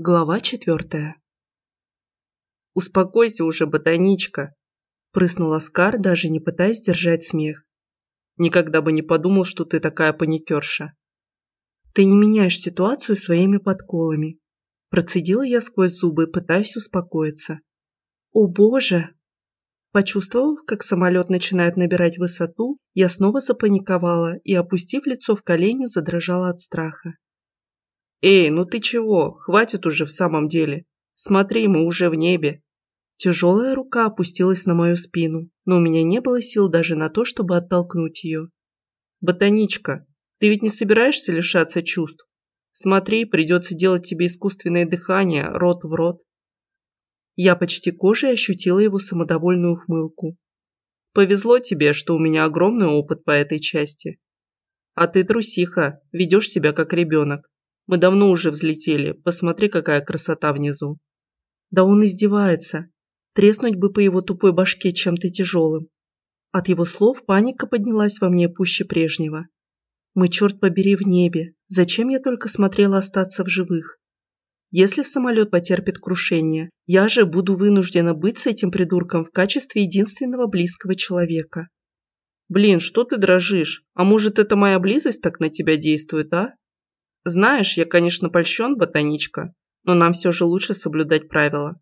Глава четвертая. «Успокойся уже, ботаничка!» – прыснул Оскар, даже не пытаясь держать смех. «Никогда бы не подумал, что ты такая паникерша». «Ты не меняешь ситуацию своими подколами», – процедила я сквозь зубы, пытаясь успокоиться. «О боже!» Почувствовав, как самолет начинает набирать высоту, я снова запаниковала и, опустив лицо в колени, задрожала от страха. «Эй, ну ты чего? Хватит уже в самом деле. Смотри, мы уже в небе». Тяжелая рука опустилась на мою спину, но у меня не было сил даже на то, чтобы оттолкнуть ее. «Ботаничка, ты ведь не собираешься лишаться чувств? Смотри, придется делать тебе искусственное дыхание, рот в рот». Я почти кожей ощутила его самодовольную ухмылку. «Повезло тебе, что у меня огромный опыт по этой части. А ты трусиха, ведешь себя как ребенок. Мы давно уже взлетели. Посмотри, какая красота внизу. Да он издевается. Треснуть бы по его тупой башке чем-то тяжелым. От его слов паника поднялась во мне пуще прежнего. Мы, черт побери, в небе. Зачем я только смотрела остаться в живых? Если самолет потерпит крушение, я же буду вынуждена быть с этим придурком в качестве единственного близкого человека. Блин, что ты дрожишь? А может, это моя близость так на тебя действует, а? Знаешь, я, конечно, польщен, ботаничка, но нам все же лучше соблюдать правила.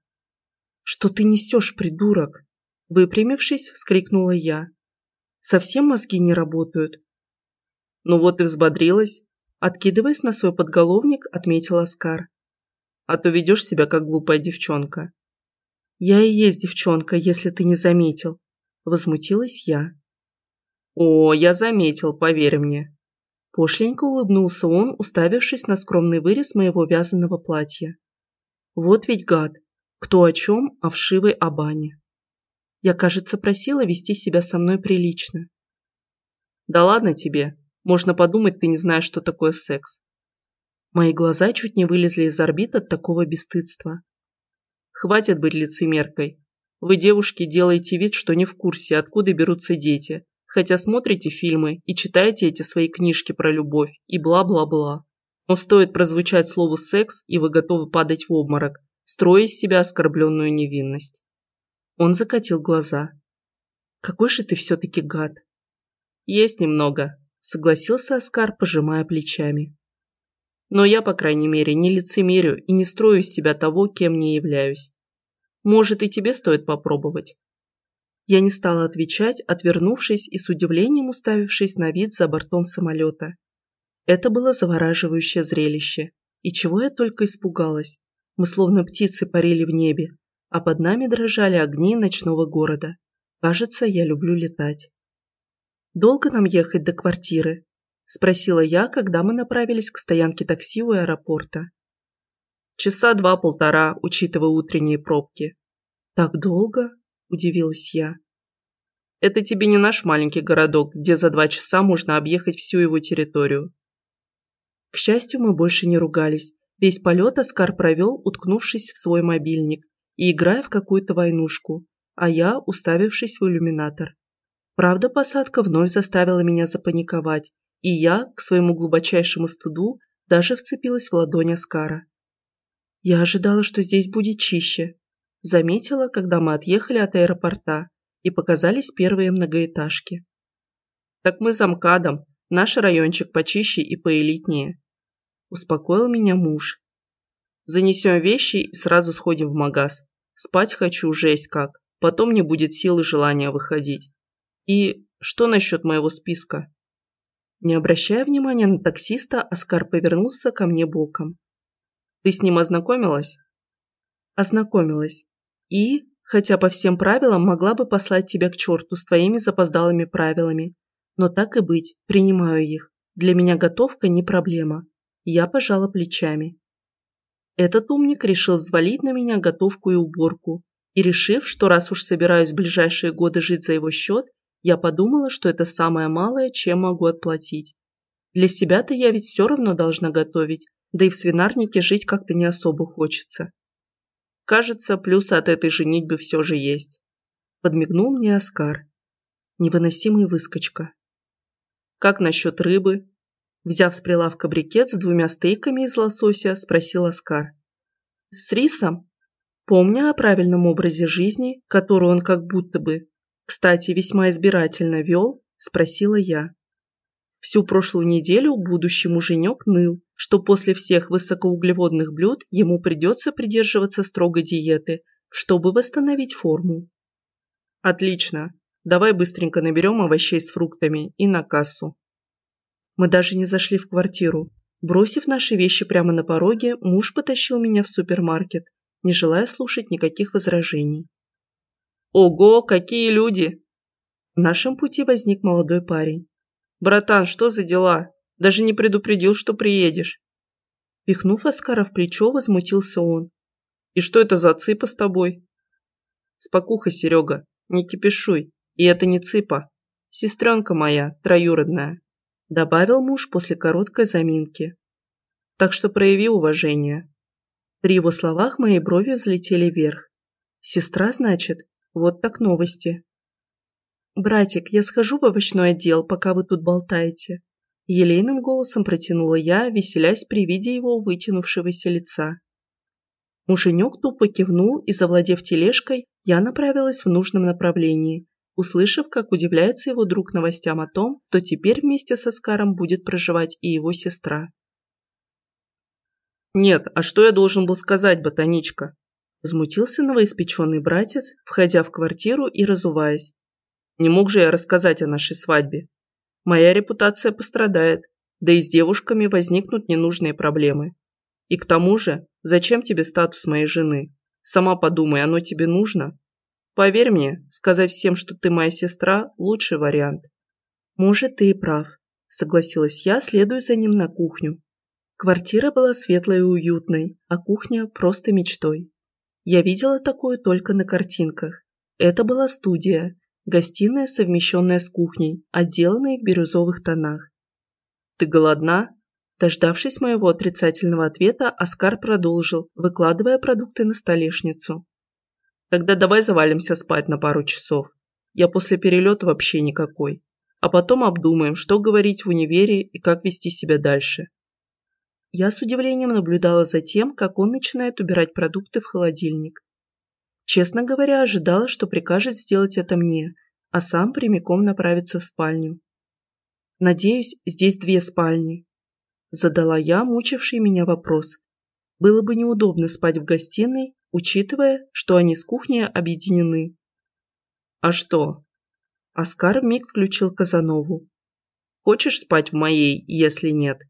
Что ты несешь, придурок? Выпрямившись, вскрикнула я. Совсем мозги не работают. Ну вот и взбодрилась. Откидываясь на свой подголовник, отметил Оскар. А то ведешь себя как глупая девчонка. Я и есть девчонка, если ты не заметил. Возмутилась я. О, я заметил, поверь мне. Пошленько улыбнулся он, уставившись на скромный вырез моего вязаного платья. Вот ведь гад, кто о чем, о вшивой Абане. Я, кажется, просила вести себя со мной прилично. Да ладно тебе, можно подумать, ты не знаешь, что такое секс. Мои глаза чуть не вылезли из орбит от такого бесстыдства. Хватит быть лицемеркой. Вы, девушки, делаете вид, что не в курсе, откуда берутся дети, хотя смотрите фильмы и читаете эти свои книжки про любовь и бла-бла-бла. Но стоит прозвучать слову «секс», и вы готовы падать в обморок, строя из себя оскорбленную невинность. Он закатил глаза. «Какой же ты все-таки гад!» «Есть немного», – согласился Оскар, пожимая плечами. «Но я, по крайней мере, не лицемерю и не строю из себя того, кем не являюсь. Может, и тебе стоит попробовать. Я не стала отвечать, отвернувшись и с удивлением уставившись на вид за бортом самолета. Это было завораживающее зрелище. И чего я только испугалась. Мы словно птицы парили в небе, а под нами дрожали огни ночного города. Кажется, я люблю летать. «Долго нам ехать до квартиры?» – спросила я, когда мы направились к стоянке такси у аэропорта. «Часа два-полтора, учитывая утренние пробки». «Так долго?» – удивилась я. «Это тебе не наш маленький городок, где за два часа можно объехать всю его территорию». К счастью, мы больше не ругались. Весь полет Оскар провел, уткнувшись в свой мобильник и играя в какую-то войнушку, а я, уставившись в иллюминатор. Правда, посадка вновь заставила меня запаниковать, и я, к своему глубочайшему стыду, даже вцепилась в ладонь Оскара. Я ожидала, что здесь будет чище, Заметила, когда мы отъехали от аэропорта и показались первые многоэтажки. «Так мы за МКАДом, наш райончик почище и поэлитнее», – успокоил меня муж. «Занесем вещи и сразу сходим в магаз. Спать хочу жесть как, потом не будет сил и желания выходить. И что насчет моего списка?» Не обращая внимания на таксиста, Оскар повернулся ко мне боком. «Ты с ним ознакомилась?» «Ознакомилась. И, хотя по всем правилам могла бы послать тебя к черту с твоими запоздалыми правилами. Но так и быть, принимаю их. Для меня готовка не проблема. Я пожала плечами. Этот умник решил взвалить на меня готовку и уборку. И решив, что раз уж собираюсь в ближайшие годы жить за его счет, я подумала, что это самое малое, чем могу отплатить. Для себя-то я ведь все равно должна готовить, да и в свинарнике жить как-то не особо хочется. Кажется, плюсы от этой женитьбы все же есть. Подмигнул мне Оскар. Невыносимый выскочка. Как насчет рыбы? Взяв с прилавка брикет с двумя стейками из лосося, спросил Оскар. С рисом? Помня о правильном образе жизни, который он как будто бы, кстати, весьма избирательно вел, спросила я. Всю прошлую неделю будущий муженек ныл, что после всех высокоуглеводных блюд ему придется придерживаться строгой диеты, чтобы восстановить форму. Отлично. Давай быстренько наберем овощей с фруктами и на кассу. Мы даже не зашли в квартиру. Бросив наши вещи прямо на пороге, муж потащил меня в супермаркет, не желая слушать никаких возражений. «Ого, какие люди!» В нашем пути возник молодой парень. «Братан, что за дела? Даже не предупредил, что приедешь». Пихнув Оскара в плечо, возмутился он. «И что это за цыпа с тобой?» «Спокуха, Серега, не кипишуй. И это не цыпа. Сестренка моя, троюродная», добавил муж после короткой заминки. «Так что прояви уважение». При его словах мои брови взлетели вверх. «Сестра, значит? Вот так новости». «Братик, я схожу в овощной отдел, пока вы тут болтаете». Елейным голосом протянула я, веселясь при виде его вытянувшегося лица. Муженек тупо кивнул и, завладев тележкой, я направилась в нужном направлении, услышав, как удивляется его друг новостям о том, что теперь вместе со Скаром будет проживать и его сестра. «Нет, а что я должен был сказать, ботаничка?» Возмутился новоиспеченный братец, входя в квартиру и разуваясь. Не мог же я рассказать о нашей свадьбе. Моя репутация пострадает, да и с девушками возникнут ненужные проблемы. И к тому же, зачем тебе статус моей жены? Сама подумай, оно тебе нужно? Поверь мне, сказать всем, что ты моя сестра, лучший вариант. Может, ты и прав, согласилась я, следуя за ним на кухню. Квартира была светлой и уютной, а кухня просто мечтой. Я видела такое только на картинках. Это была студия, Гостиная, совмещенная с кухней, отделанной в бирюзовых тонах. «Ты голодна?» Дождавшись моего отрицательного ответа, Оскар продолжил, выкладывая продукты на столешницу. «Тогда давай завалимся спать на пару часов. Я после перелета вообще никакой. А потом обдумаем, что говорить в универе и как вести себя дальше». Я с удивлением наблюдала за тем, как он начинает убирать продукты в холодильник. Честно говоря, ожидала, что прикажет сделать это мне, а сам прямиком направится в спальню. «Надеюсь, здесь две спальни», – задала я мучивший меня вопрос. Было бы неудобно спать в гостиной, учитывая, что они с кухней объединены. «А что?» Оскар миг включил Казанову. «Хочешь спать в моей, если нет?»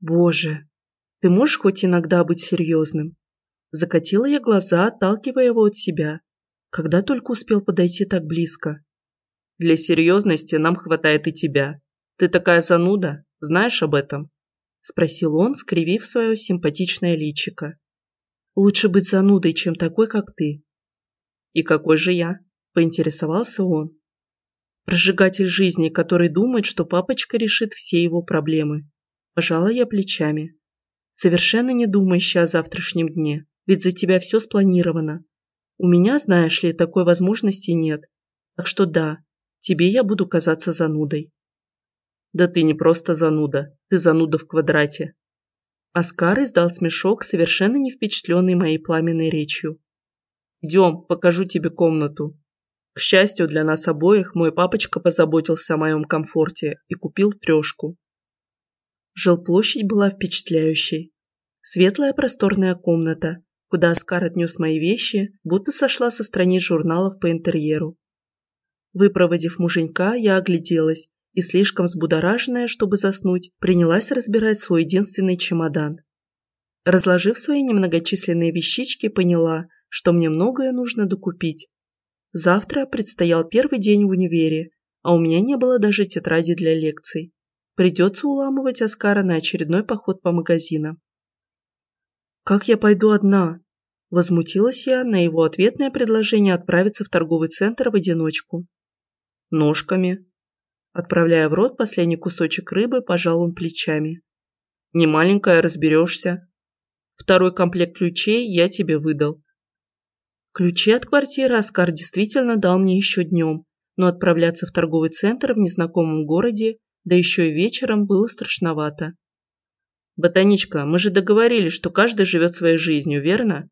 «Боже, ты можешь хоть иногда быть серьезным?» Закатила я глаза, отталкивая его от себя. Когда только успел подойти так близко. Для серьезности нам хватает и тебя. Ты такая зануда, знаешь об этом? Спросил он, скривив свое симпатичное личико. Лучше быть занудой, чем такой, как ты. И какой же я? Поинтересовался он. Прожигатель жизни, который думает, что папочка решит все его проблемы. Пожала я плечами. Совершенно не думающая о завтрашнем дне ведь за тебя все спланировано. У меня, знаешь ли, такой возможности нет. Так что да, тебе я буду казаться занудой. Да ты не просто зануда, ты зануда в квадрате. Оскар издал смешок, совершенно не впечатленный моей пламенной речью. Идем, покажу тебе комнату. К счастью для нас обоих, мой папочка позаботился о моем комфорте и купил трешку. Жилплощадь была впечатляющей. Светлая просторная комната, куда Оскар отнес мои вещи, будто сошла со страниц журналов по интерьеру. Выпроводив муженька, я огляделась и, слишком взбудораженная, чтобы заснуть, принялась разбирать свой единственный чемодан. Разложив свои немногочисленные вещички, поняла, что мне многое нужно докупить. Завтра предстоял первый день в универе, а у меня не было даже тетради для лекций. Придется уламывать Оскара на очередной поход по магазинам. «Как я пойду одна?» Возмутилась я на его ответное предложение отправиться в торговый центр в одиночку. «Ножками». Отправляя в рот последний кусочек рыбы, пожал он плечами. «Не маленькая, разберешься. Второй комплект ключей я тебе выдал». Ключи от квартиры Оскар действительно дал мне еще днем, но отправляться в торговый центр в незнакомом городе, да еще и вечером, было страшновато. Ботаничка, мы же договорились, что каждый живет своей жизнью, верно?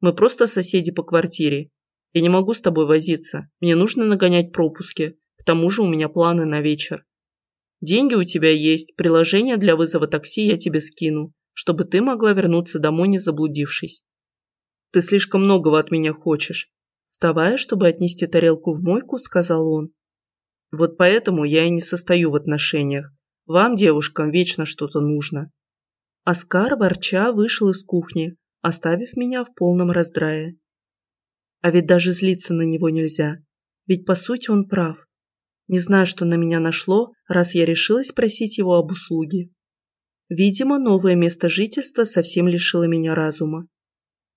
Мы просто соседи по квартире. Я не могу с тобой возиться. Мне нужно нагонять пропуски. К тому же у меня планы на вечер. Деньги у тебя есть, приложение для вызова такси я тебе скину, чтобы ты могла вернуться домой, не заблудившись. Ты слишком многого от меня хочешь. Вставая, чтобы отнести тарелку в мойку, сказал он. Вот поэтому я и не состою в отношениях. Вам, девушкам, вечно что-то нужно. Оскар, ворча, вышел из кухни, оставив меня в полном раздрае. А ведь даже злиться на него нельзя, ведь по сути он прав. Не знаю, что на меня нашло, раз я решилась просить его об услуге. Видимо, новое место жительства совсем лишило меня разума.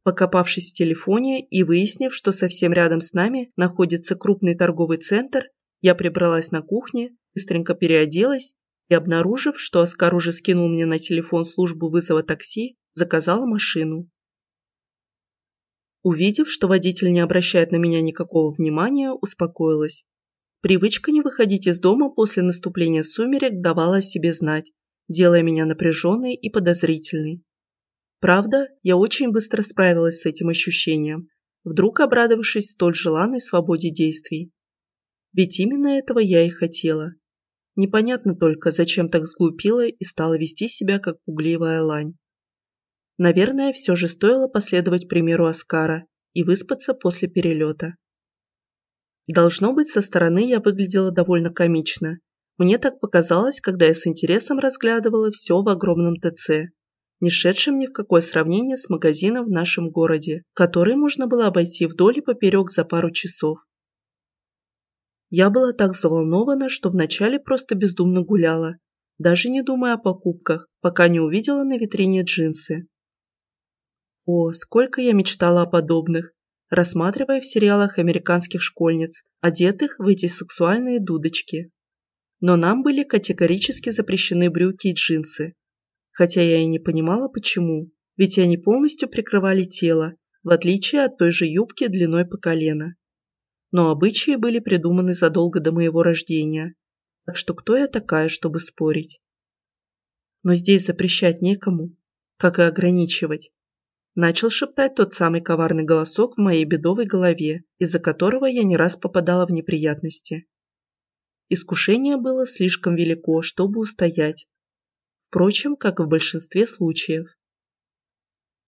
Покопавшись в телефоне и выяснив, что совсем рядом с нами находится крупный торговый центр, я прибралась на кухне, быстренько переоделась и, обнаружив, что Оскар уже скинул мне на телефон службу вызова такси, заказала машину. Увидев, что водитель не обращает на меня никакого внимания, успокоилась. Привычка не выходить из дома после наступления сумерек давала о себе знать, делая меня напряженной и подозрительной. Правда, я очень быстро справилась с этим ощущением, вдруг обрадовавшись столь желанной свободе действий. Ведь именно этого я и хотела. Непонятно только, зачем так сглупила и стала вести себя, как пугливая лань. Наверное, все же стоило последовать примеру Оскара и выспаться после перелета. Должно быть, со стороны я выглядела довольно комично. Мне так показалось, когда я с интересом разглядывала все в огромном ТЦ, не шедшем ни в какое сравнение с магазином в нашем городе, который можно было обойти вдоль и поперек за пару часов. Я была так взволнована, что вначале просто бездумно гуляла, даже не думая о покупках, пока не увидела на витрине джинсы. О, сколько я мечтала о подобных, рассматривая в сериалах американских школьниц, одетых в эти сексуальные дудочки. Но нам были категорически запрещены брюки и джинсы. Хотя я и не понимала, почему, ведь они полностью прикрывали тело, в отличие от той же юбки длиной по колено. Но обычаи были придуманы задолго до моего рождения, так что кто я такая, чтобы спорить? Но здесь запрещать некому, как и ограничивать, Начал шептать тот самый коварный голосок в моей бедовой голове, из-за которого я не раз попадала в неприятности. Искушение было слишком велико, чтобы устоять. Впрочем, как и в большинстве случаев.